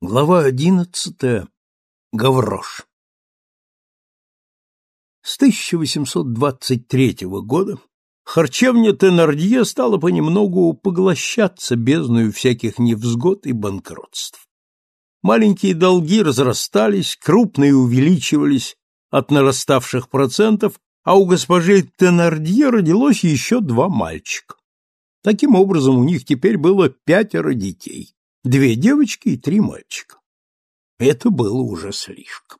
Глава одиннадцатая. Гаврош. С 1823 года харчевня Тенардье стала понемногу поглощаться бездною всяких невзгод и банкротств. Маленькие долги разрастались, крупные увеличивались от нараставших процентов, а у госпожи Тенардье родилось еще два мальчика. Таким образом, у них теперь было пятеро детей две девочки и три мальчика. Это было уже слишком.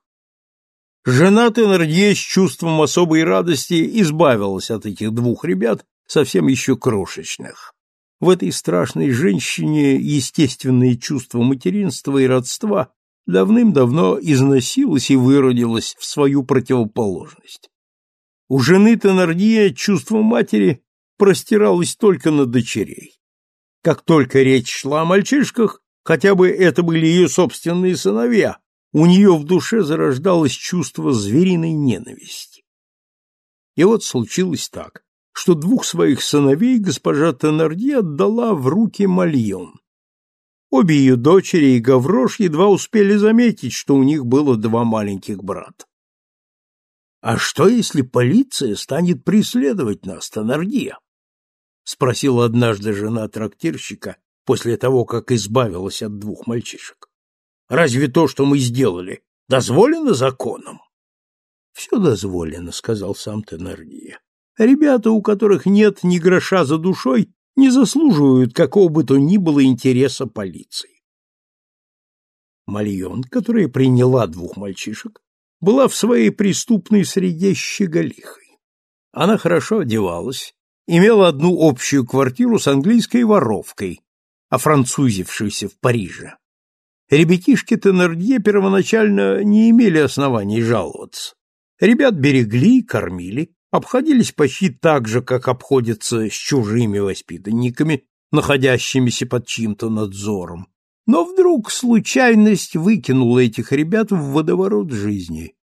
Жена Теннердье с чувством особой радости избавилась от этих двух ребят, совсем еще крошечных. В этой страшной женщине естественные чувства материнства и родства давным-давно износилось и выродилось в свою противоположность. У жены Теннердье чувство матери простиралось только на дочерей. Как только речь шла о мальчишках, хотя бы это были ее собственные сыновья, у нее в душе зарождалось чувство звериной ненависти. И вот случилось так, что двух своих сыновей госпожа Теннердье отдала в руки Мальон. Обе ее дочери и Гаврош едва успели заметить, что у них было два маленьких брата. А что, если полиция станет преследовать нас, Теннердье? Спросила однажды жена трактирщика после того, как избавилась от двух мальчишек. Разве то, что мы сделали, дозволено законом? Все дозволено, сказал сам Теннердье. Ребята, у которых нет ни гроша за душой, не заслуживают какого бы то ни было интереса полиции. Мальон, которая приняла двух мальчишек, была в своей преступной среде щеголихой. Она хорошо одевалась, имел одну общую квартиру с английской воровкой, офранцузившейся в Париже. Ребятишки Теннердье первоначально не имели оснований жаловаться. Ребят берегли, кормили, обходились почти так же, как обходятся с чужими воспитанниками, находящимися под чьим-то надзором. Но вдруг случайность выкинула этих ребят в водоворот жизни,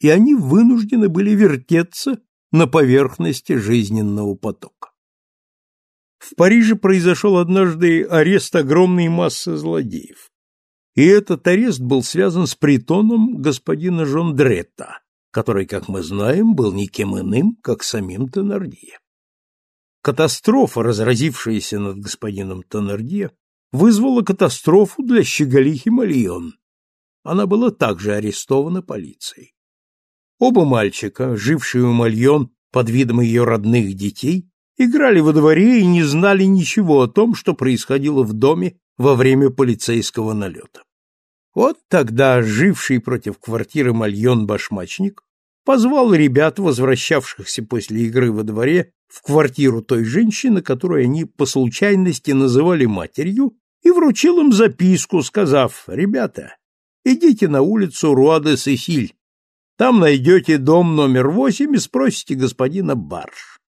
и они вынуждены были вертеться на поверхности жизненного потока. В Париже произошел однажды арест огромной массы злодеев. И этот арест был связан с притоном господина Жондретта, который, как мы знаем, был никем иным, как самим Теннердье. Катастрофа, разразившаяся над господином Теннердье, вызвала катастрофу для щеголихи Мальон. Она была также арестована полицией. Оба мальчика, жившие у Мальон под видом ее родных детей, играли во дворе и не знали ничего о том, что происходило в доме во время полицейского налета. Вот тогда живший против квартиры Мальон башмачник позвал ребят, возвращавшихся после игры во дворе, в квартиру той женщины, которую они по случайности называли матерью, и вручил им записку, сказав, «Ребята, идите на улицу Руа-де-Сесиль, там найдете дом номер восемь и спросите господина Барш.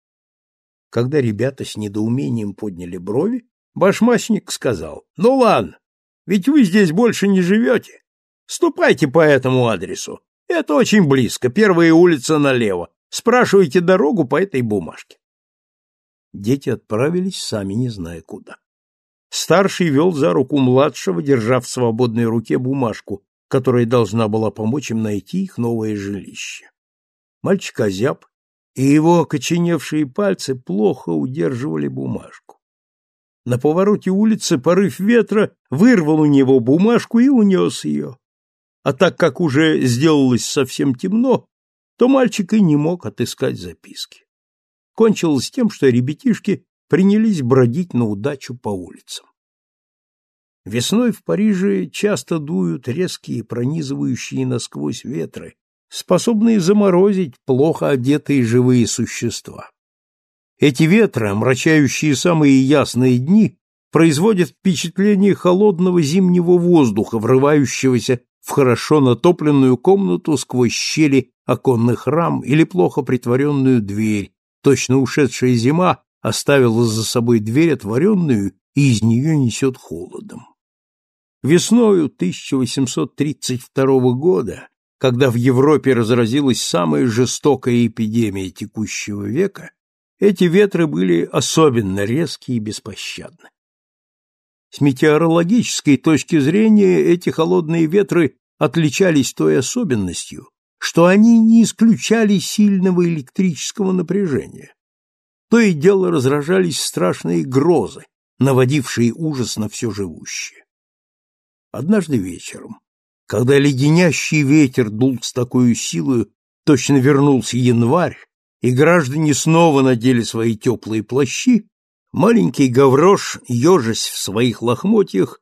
Когда ребята с недоумением подняли брови, башмачник сказал, «Ну ладно, ведь вы здесь больше не живете. Ступайте по этому адресу. Это очень близко, первая улица налево. Спрашивайте дорогу по этой бумажке». Дети отправились, сами не зная куда. Старший вел за руку младшего, держа в свободной руке бумажку, которая должна была помочь им найти их новое жилище. Мальчик озяб, и его окоченевшие пальцы плохо удерживали бумажку. На повороте улицы порыв ветра вырвал у него бумажку и унес ее. А так как уже сделалось совсем темно, то мальчик и не мог отыскать записки. Кончилось тем, что ребятишки принялись бродить на удачу по улицам. Весной в Париже часто дуют резкие, пронизывающие насквозь ветры, способные заморозить плохо одетые живые существа. Эти ветры, омрачающие самые ясные дни, производят впечатление холодного зимнего воздуха, врывающегося в хорошо натопленную комнату сквозь щели оконных рам или плохо притворенную дверь. Точно ушедшая зима оставила за собой дверь отворенную, и из нее несет холодом. Весною 1832 года, когда в Европе разразилась самая жестокая эпидемия текущего века, эти ветры были особенно резкие и беспощадны. С метеорологической точки зрения эти холодные ветры отличались той особенностью, что они не исключали сильного электрического напряжения. То и дело разражались страшные грозы, наводившие ужас на все живущее. Однажды вечером, когда леденящий ветер дул с такой силой, точно вернулся январь, и граждане снова надели свои теплые плащи, маленький Гаврош, ежась в своих лохмотьях,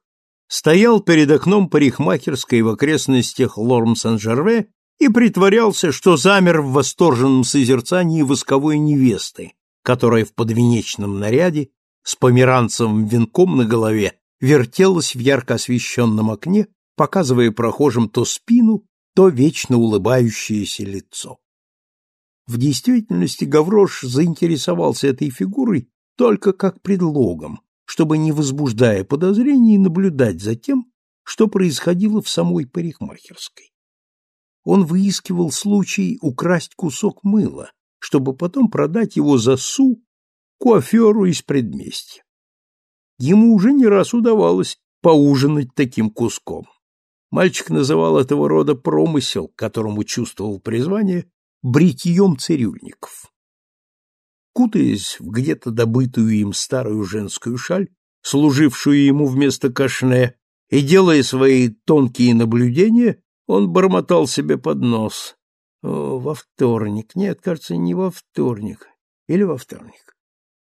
стоял перед окном парикмахерской в окрестностях Лорм-Сан-Жерве и притворялся, что замер в восторженном созерцании восковой невесты, которая в подвенечном наряде с померанцевым венком на голове вертелась в ярко освещенном окне, показывая прохожим то спину, то вечно улыбающееся лицо. В действительности Гаврош заинтересовался этой фигурой только как предлогом, чтобы, не возбуждая подозрений, наблюдать за тем, что происходило в самой парикмахерской. Он выискивал случай украсть кусок мыла, чтобы потом продать его за су куаферу из предместья. Ему уже не раз удавалось поужинать таким куском. Мальчик называл этого рода промысел, которому чувствовал призвание, бритьем цирюльников. Кутаясь в где-то добытую им старую женскую шаль, служившую ему вместо кашне, и делая свои тонкие наблюдения, он бормотал себе под нос. Во вторник. Нет, кажется, не во вторник. Или во вторник.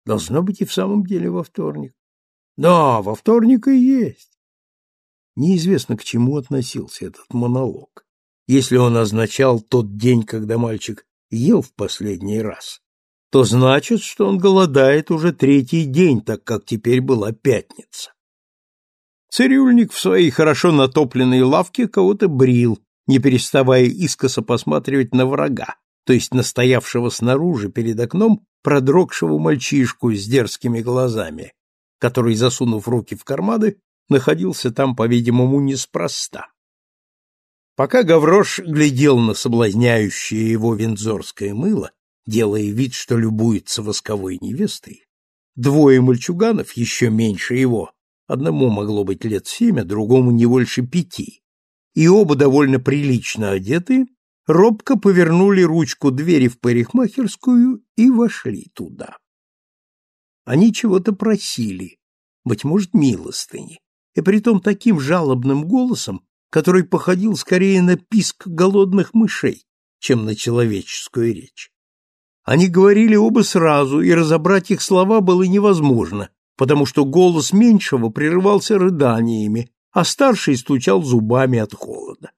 Должно быть и в самом деле во вторник. Да, во вторник и есть. Неизвестно, к чему относился этот монолог. Если он означал тот день, когда мальчик ел в последний раз, то значит, что он голодает уже третий день, так как теперь была пятница. Цирюльник в своей хорошо натопленной лавке кого-то брил, не переставая искоса посматривать на врага, то есть на стоявшего снаружи перед окном продрогшего мальчишку с дерзкими глазами, который, засунув руки в карманы, находился там, по-видимому, неспроста. Пока Гаврош глядел на соблазняющее его вензорское мыло, делая вид, что любуется восковой невестой, двое мальчуганов, еще меньше его, одному могло быть лет семь, а другому не больше пяти, и оба довольно прилично одеты, робко повернули ручку двери в парикмахерскую и вошли туда. Они чего-то просили, быть может, милостыни, и притом таким жалобным голосом, который походил скорее на писк голодных мышей, чем на человеческую речь. Они говорили оба сразу, и разобрать их слова было невозможно, потому что голос меньшего прерывался рыданиями, а старший стучал зубами от холода.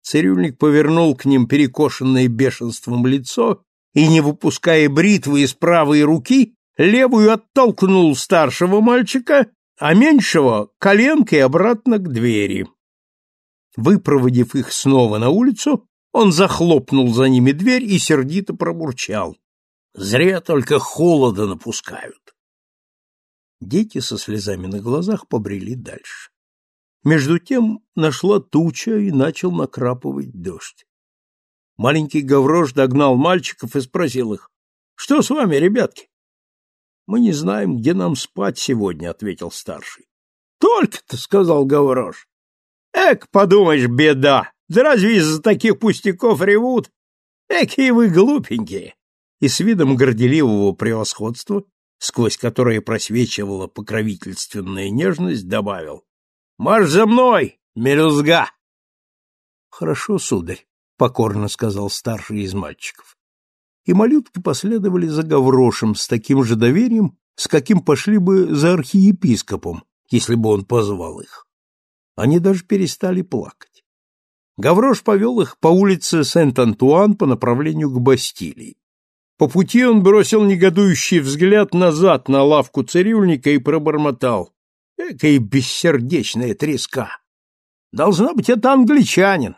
Цирюльник повернул к ним перекошенное бешенством лицо и, не выпуская бритвы из правой руки, левую оттолкнул старшего мальчика, а меньшего коленкой обратно к двери. Выпроводив их снова на улицу, он захлопнул за ними дверь и сердито пробурчал. Зря только холода напускают. Дети со слезами на глазах побрели дальше. Между тем нашла туча и начал накрапывать дождь. Маленький Гаврош догнал мальчиков и спросил их, «Что с вами, ребятки?» Мы не знаем, где нам спать сегодня, ответил старший. Только-то, сказал Гаврош. Эк, подумаешь, беда. Да разве из-за таких пустяков ревут? Экие вы глупенькие. И с видом горделивого превосходства, сквозь которое просвечивала покровительственная нежность, добавил. Марш за мной, мелюзга! Хорошо, сударь, покорно сказал старший из мальчиков и малютки последовали за Гаврошем с таким же доверием, с каким пошли бы за архиепископом, если бы он позвал их. Они даже перестали плакать. Гаврош повел их по улице Сент-Антуан по направлению к Бастилии. По пути он бросил негодующий взгляд назад на лавку цирюльника и пробормотал. Экая бессердечная треска! Должна быть, это англичанин.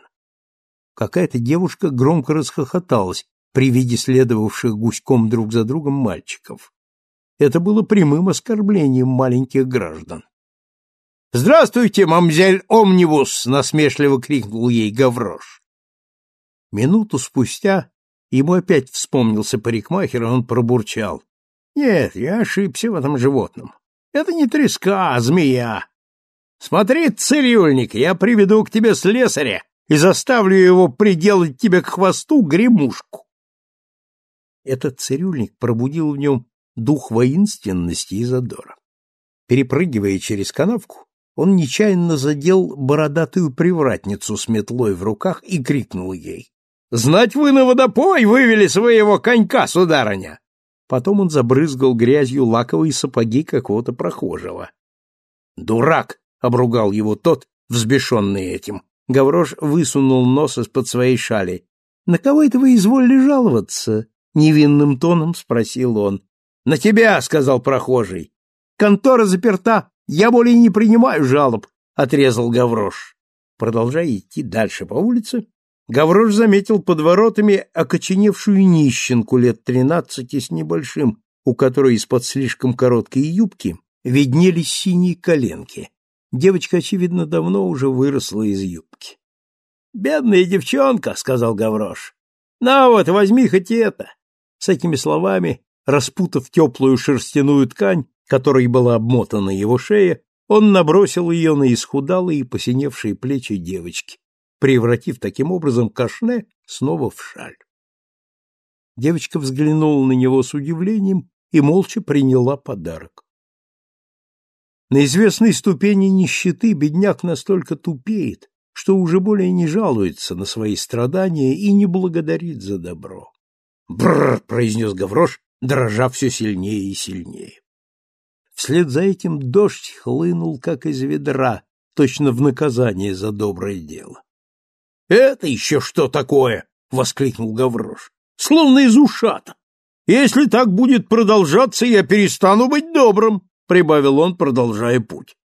Какая-то девушка громко расхохоталась, при виде следовавших гуськом друг за другом мальчиков. Это было прямым оскорблением маленьких граждан. «Здравствуйте, мамзель Омнибус!» — насмешливо крикнул ей Гаврош. Минуту спустя ему опять вспомнился парикмахер, и он пробурчал. «Нет, я ошибся в этом животном. Это не треска, а змея. Смотри, цирюльник, я приведу к тебе слесаря и заставлю его приделать тебе к хвосту гремушку. Этот цирюльник пробудил в нем дух воинственности и задора. Перепрыгивая через канавку, он нечаянно задел бородатую привратницу с метлой в руках и крикнул ей. — Знать вы на водопой вывели своего конька, сударыня! Потом он забрызгал грязью лаковые сапоги какого-то прохожего. «Дурак!» — обругал его тот, взбешенный этим. Гаврош высунул нос из-под своей шали. «На кого это вы изволили жаловаться?» — невинным тоном спросил он. «На тебя!» — сказал прохожий. «Контора заперта, я более не принимаю жалоб», — отрезал Гаврош. Продолжая идти дальше по улице, Гаврош заметил под воротами окоченевшую нищенку лет тринадцати с небольшим, у которой из-под слишком короткой юбки виднелись синие коленки. Девочка, очевидно, давно уже выросла из юбки. «Бедная девчонка», — сказал Гаврош. «На вот, возьми хоть это». С этими словами, распутав теплую шерстяную ткань, которой была обмотана его шея, он набросил ее на исхудалые и посиневшие плечи девочки превратив таким образом кашне снова в шаль. Девочка взглянула на него с удивлением и молча приняла подарок. На известной ступени нищеты бедняк настолько тупеет, что уже более не жалуется на свои страдания и не благодарит за добро. «Бррр!» — произнес Гаврош, дрожа все сильнее и сильнее. Вслед за этим дождь хлынул, как из ведра, точно в наказание за доброе дело. Это еще что такое? воскликнул Гаврош. Словно из ушата. Если так будет продолжаться, я перестану быть добрым, прибавил он, продолжая путь.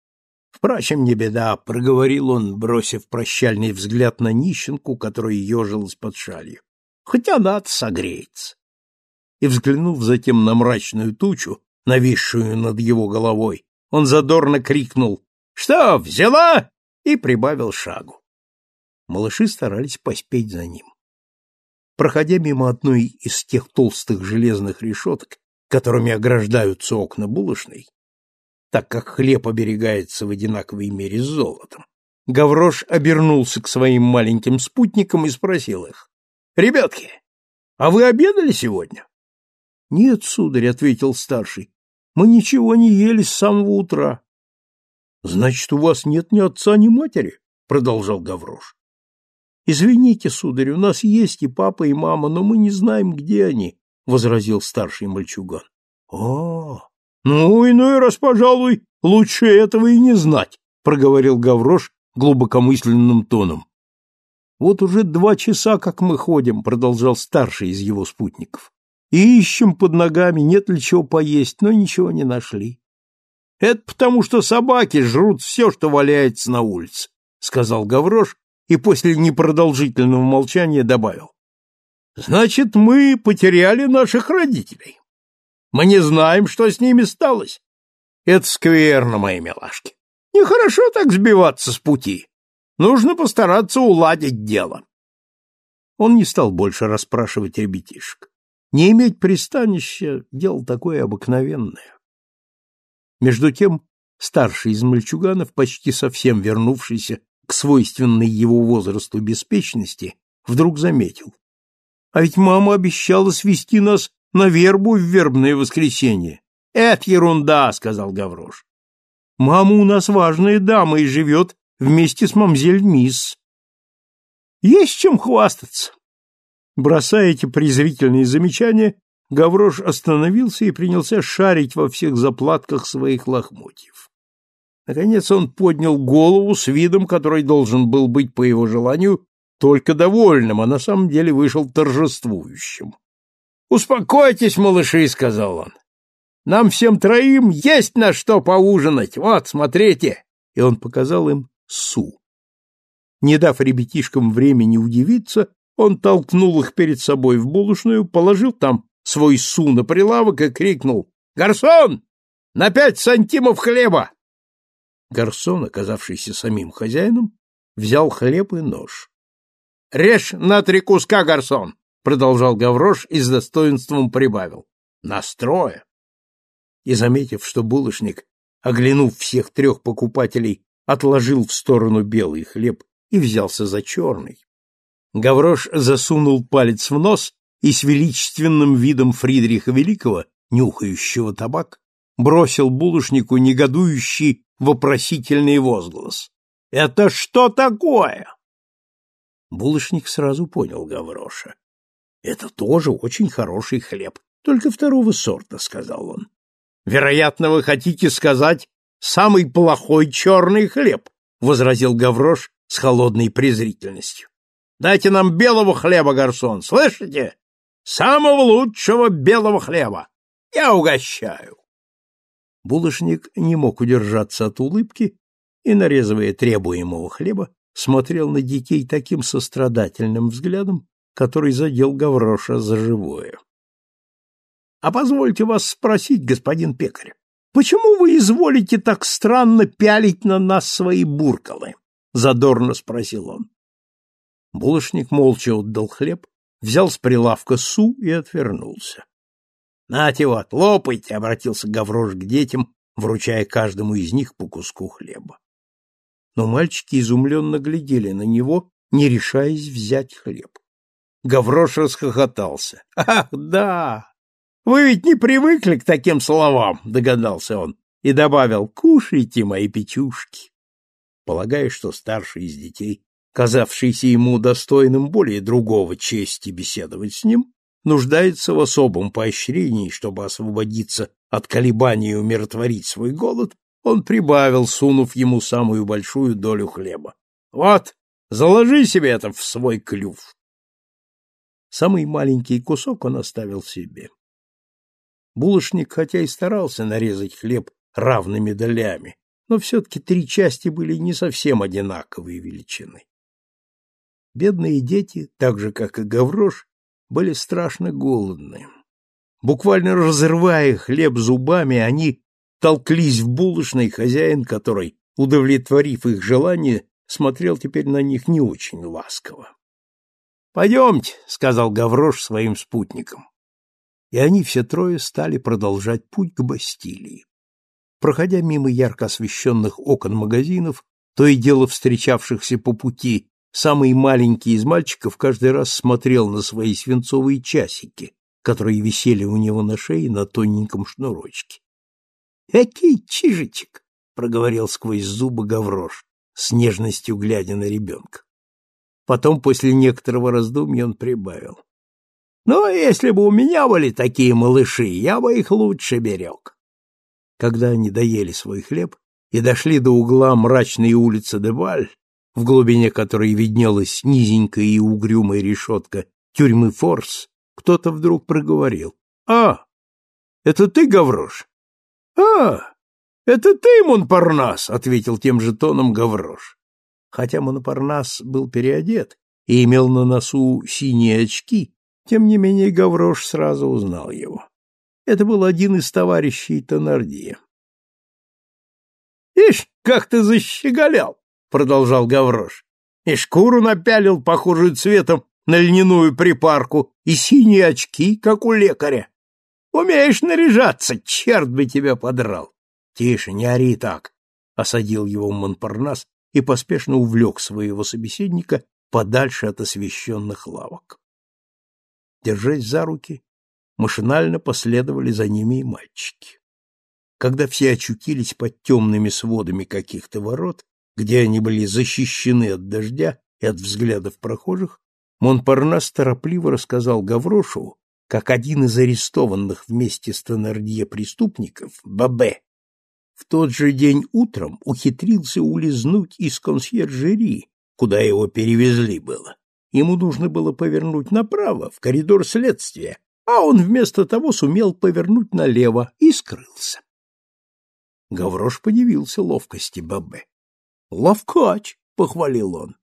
Впрочем, не беда, проговорил он, бросив прощальный взгляд на нищенку, которая ежилась под шалью. Хотя она-то согреется. И взглянув затем на мрачную тучу, нависшую над его головой, он задорно крикнул «Что, взяла?» и прибавил шагу. Малыши старались поспеть за ним. Проходя мимо одной из тех толстых железных решеток, которыми ограждаются окна булочной, так как хлеб оберегается в одинаковой мере с золотом, Гаврош обернулся к своим маленьким спутникам и спросил их. — Ребятки, а вы обедали сегодня? — Нет, сударь, — ответил старший, — мы ничего не ели с самого утра. — Значит, у вас нет ни отца, ни матери? — продолжал Гаврош. Извините, сударь, у нас есть и папа, и мама, но мы не знаем, где они, возразил старший мальчуган. О, ну иной раз, пожалуй, лучше этого и не знать, проговорил Гаврош глубокомысленным тоном. Вот уже два часа, как мы ходим, продолжал старший из его спутников. И ищем под ногами, нет ли чего поесть, но ничего не нашли. Это потому, что собаки жрут все, что валяется на улице, сказал Гаврош и после непродолжительного молчания добавил. Значит, мы потеряли наших родителей. Мы не знаем, что с ними сталось. Это скверно, мои милашки. Нехорошо так сбиваться с пути. Нужно постараться уладить дело. Он не стал больше расспрашивать ребятишек. Не иметь пристанища — дело такое обыкновенное. Между тем, старший из мальчуганов, почти совсем вернувшийся к свойственной его возрасту беспечности, вдруг заметил. А ведь мама обещала свести нас на вербу в вербное воскресенье. Это ерунда, сказал Гаврош. Мама у нас важная дама и живет вместе с мамзель Мисс. Есть чем хвастаться. Бросая эти презрительные замечания, Гаврош остановился и принялся шарить во всех заплатках своих лохмотьев. Наконец он поднял голову с видом, который должен был быть, по его желанию, только довольным, а на самом деле вышел торжествующим. «Успокойтесь, малыши», — сказал он. «Нам всем троим есть на что поужинать. Вот, смотрите!» И он показал им су. Не дав ребятишкам времени удивиться, он толкнул их перед собой в булочную, положил там свой су на прилавок и крикнул «Гарсон! На пять сантимов хлеба!» Гарсон, оказавшийся самим хозяином, взял хлеб и нож. — Режь на три куска, Гарсон! — продолжал Гаврош и с достоинством прибавил. — Настроя! И, заметив, что булочник оглянув всех трех покупателей, отложил в сторону белый хлеб и взялся за черный. Гаврош засунул палец в нос и с величественным видом Фридриха Великого, нюхающего табак, бросил булочнику негодующий вопросительный возглас. «Это что такое?» Булочник сразу понял Гавроша. «Это тоже очень хороший хлеб, только второго сорта», — сказал он. «Вероятно, вы хотите сказать самый плохой черный хлеб», — возразил Гаврош с холодной презрительностью. «Дайте нам белого хлеба, гарсон, слышите? Самого лучшего белого хлеба! Я угощаю!» Булочник не мог удержаться от улыбки и, нарезывая требуемого хлеба, смотрел на детей таким сострадательным взглядом, который задел Гавроша за живое. — А позвольте вас спросить, господин пекарь, почему вы изволите так странно пялить на нас свои буркалы? — задорно спросил он. Булочник молча отдал хлеб, взял с прилавка су и отвернулся. — Нате вот, лопайте, — обратился Гаврош к детям, вручая каждому из них по куску хлеба но мальчики изумленно глядели на него, не решаясь взять хлеб. Гаврош расхохотался. «Ах, да! Вы ведь не привыкли к таким словам!» — догадался он и добавил «Кушайте, мои печушки!» Полагая, что старший из детей, казавшийся ему достойным более другого чести беседовать с ним, нуждается в особом поощрении, чтобы освободиться от колебаний и умиротворить свой голод, он прибавил, сунув ему самую большую долю хлеба. «Вот, заложи себе это в свой клюв!» Самый маленький кусок он оставил себе. Булочник, хотя и старался нарезать хлеб равными долями, но все-таки три части были не совсем одинаковой величины. Бедные дети, так же, как и Гаврош, были страшно голодны. Буквально разрывая хлеб зубами, они толклись в булочной, хозяин которой, удовлетворив их желание, смотрел теперь на них не очень ласково. «Пойдемте», — сказал Гаврош своим спутникам. И они все трое стали продолжать путь к Бастилии. Проходя мимо ярко освещенных окон магазинов, то и дело встречавшихся по пути, самый маленький из мальчиков каждый раз смотрел на свои свинцовые часики, которые висели у него на шее на тоненьком шнурочке. Экий чижичек, проговорил сквозь зубы Гаврош, с нежностью глядя на ребенка. Потом, после некоторого раздумья, он прибавил. Ну, если бы у меня были такие малыши, я бы их лучше берег. Когда они доели свой хлеб и дошли до угла мрачной улицы Дебаль, в глубине которой виднелась низенькая и угрюмая решетка тюрьмы Форс, кто-то вдруг проговорил. — А, это ты, Гаврош? «А, это ты, Монпарнас!» — ответил тем же тоном Гаврош. Хотя Монпарнас был переодет и имел на носу синие очки, тем не менее Гаврош сразу узнал его. Это был один из товарищей Тонардия. «Ишь, как ты защеголял!» — продолжал Гаврош. «И шкуру напялил, похожую цветом, на льняную припарку, и синие очки, как у лекаря. Умеешь наряжаться, черт бы тебя подрал. Тише, не ори так, осадил его Монпарнас и поспешно увлек своего собеседника подальше от освещенных лавок. Держась за руки, машинально последовали за ними и мальчики. Когда все очутились под темными сводами каких-то ворот, где они были защищены от дождя и от взглядов прохожих, Монпарнас торопливо рассказал Гаврошу, как один из арестованных вместе с Теннердье преступников, Бабе, в тот же день утром ухитрился улизнуть из консьержери, куда его перевезли было. Ему нужно было повернуть направо, в коридор следствия, а он вместо того сумел повернуть налево и скрылся. Гаврош подивился ловкости Бабе. «Ловкач!» — похвалил он.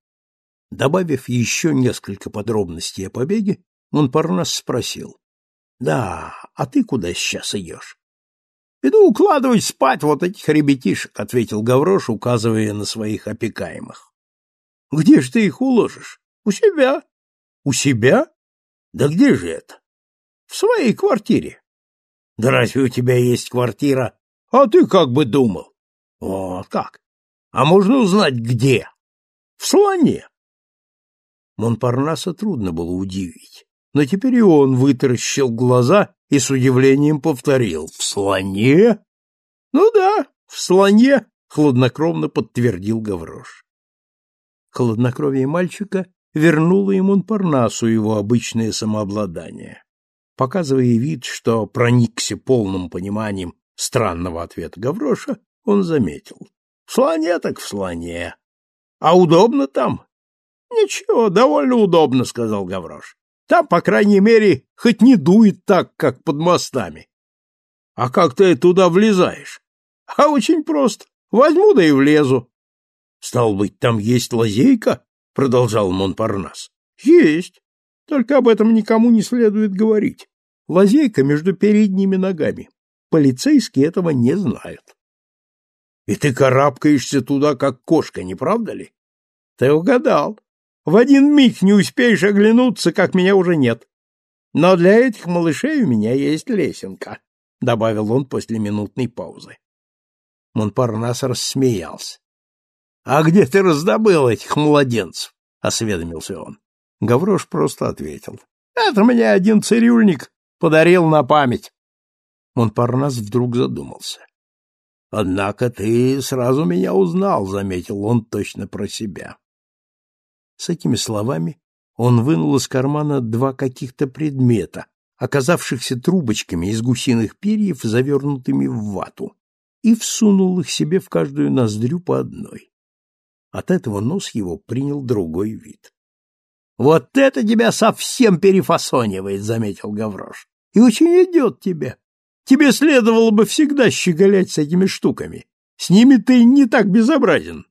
Добавив еще несколько подробностей о побеге, Монпарнас спросил. — Да, а ты куда сейчас идешь? — Иду укладывать спать вот этих ребятишек, — ответил Гаврош, указывая на своих опекаемых. — Где ж ты их уложишь? — У себя. — У себя? Да где же это? — В своей квартире. — Да разве у тебя есть квартира? А ты как бы думал? Вот как? А можно узнать, где? В слоне. Монпарнаса трудно было удивить, но теперь и он вытаращил глаза и с удивлением повторил. В слоне? Ну да, в слоне, хладнокровно подтвердил Гаврош. Хладнокровие мальчика вернуло ему Монпарнасу его обычное самообладание. Показывая вид, что проникся полным пониманием странного ответа Гавроша, он заметил. — В слоне так в слоне. А удобно там? — Ничего, довольно удобно, — сказал Гаврош. — Там, по крайней мере, хоть не дует так, как под мостами. — А как ты туда влезаешь? — А очень просто. Возьму да и влезу. — Стал быть, там есть лазейка? — продолжал Монпарнас. — Есть. Только об этом никому не следует говорить. Лазейка между передними ногами. Полицейские этого не знают. И ты карабкаешься туда, как кошка, не правда ли? Ты угадал. В один миг не успеешь оглянуться, как меня уже нет. Но для этих малышей у меня есть лесенка, — добавил он после минутной паузы. Монпарнас рассмеялся. — А где ты раздобыл этих младенцев? — осведомился он. Гаврош просто ответил. — Это мне один цирюльник подарил на память. Монпарнас вдруг задумался. — Однако ты сразу меня узнал, — заметил он точно про себя. С этими словами он вынул из кармана два каких-то предмета, оказавшихся трубочками из гусиных перьев, завернутыми в вату, и всунул их себе в каждую ноздрю по одной. От этого нос его принял другой вид. — Вот это тебя совсем перефасонивает, — заметил Гаврош. — И очень идет тебе. Тебе следовало бы всегда щеголять с этими штуками. С ними ты не так безобразен.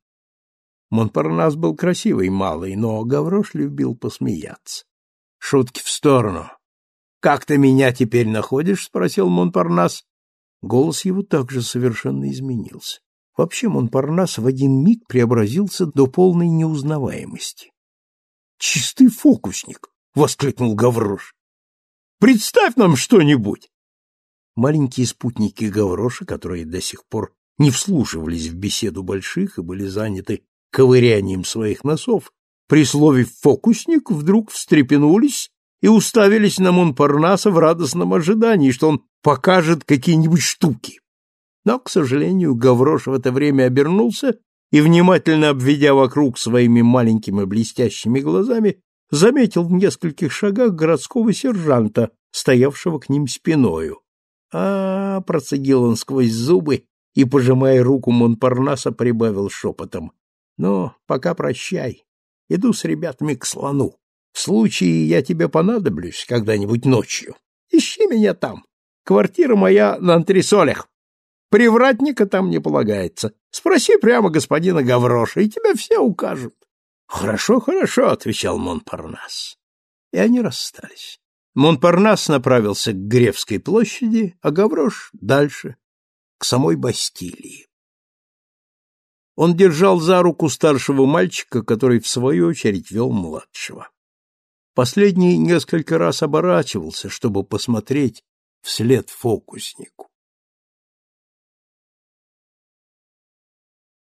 Монпарнас был красивый малый, но Гаврош любил посмеяться. Шутки в сторону. «Как ты меня теперь находишь?» — спросил Монпарнас. Голос его также совершенно изменился. Вообще Монпарнас в один миг преобразился до полной неузнаваемости. «Чистый фокусник!» — воскликнул Гаврош. «Представь нам что-нибудь!» Маленькие спутники Гавроша, которые до сих пор не вслушивались в беседу больших и были заняты ковырянием своих носов, при слове «фокусник» вдруг встрепенулись и уставились на Монпарнаса в радостном ожидании, что он покажет какие-нибудь штуки. Но, к сожалению, Гаврош в это время обернулся и, внимательно обведя вокруг своими маленькими блестящими глазами, заметил в нескольких шагах городского сержанта, стоявшего к ним спиною. а, процедил он сквозь зубы и, пожимая руку Монпарнаса, прибавил шепотом. — Ну, пока прощай. Иду с ребятами к слону. В случае я тебе понадоблюсь когда-нибудь ночью. Ищи меня там. Квартира моя на антресолях. Привратника там не полагается. Спроси прямо господина Гавроша, и тебя все укажут. — Хорошо, хорошо, — отвечал Монпарнас. И они расстались. Монпарнас направился к Гревской площади, а Гаврош — дальше, к самой Бастилии. Он держал за руку старшего мальчика, который, в свою очередь, вел младшего. Последний несколько раз оборачивался, чтобы посмотреть вслед фокуснику.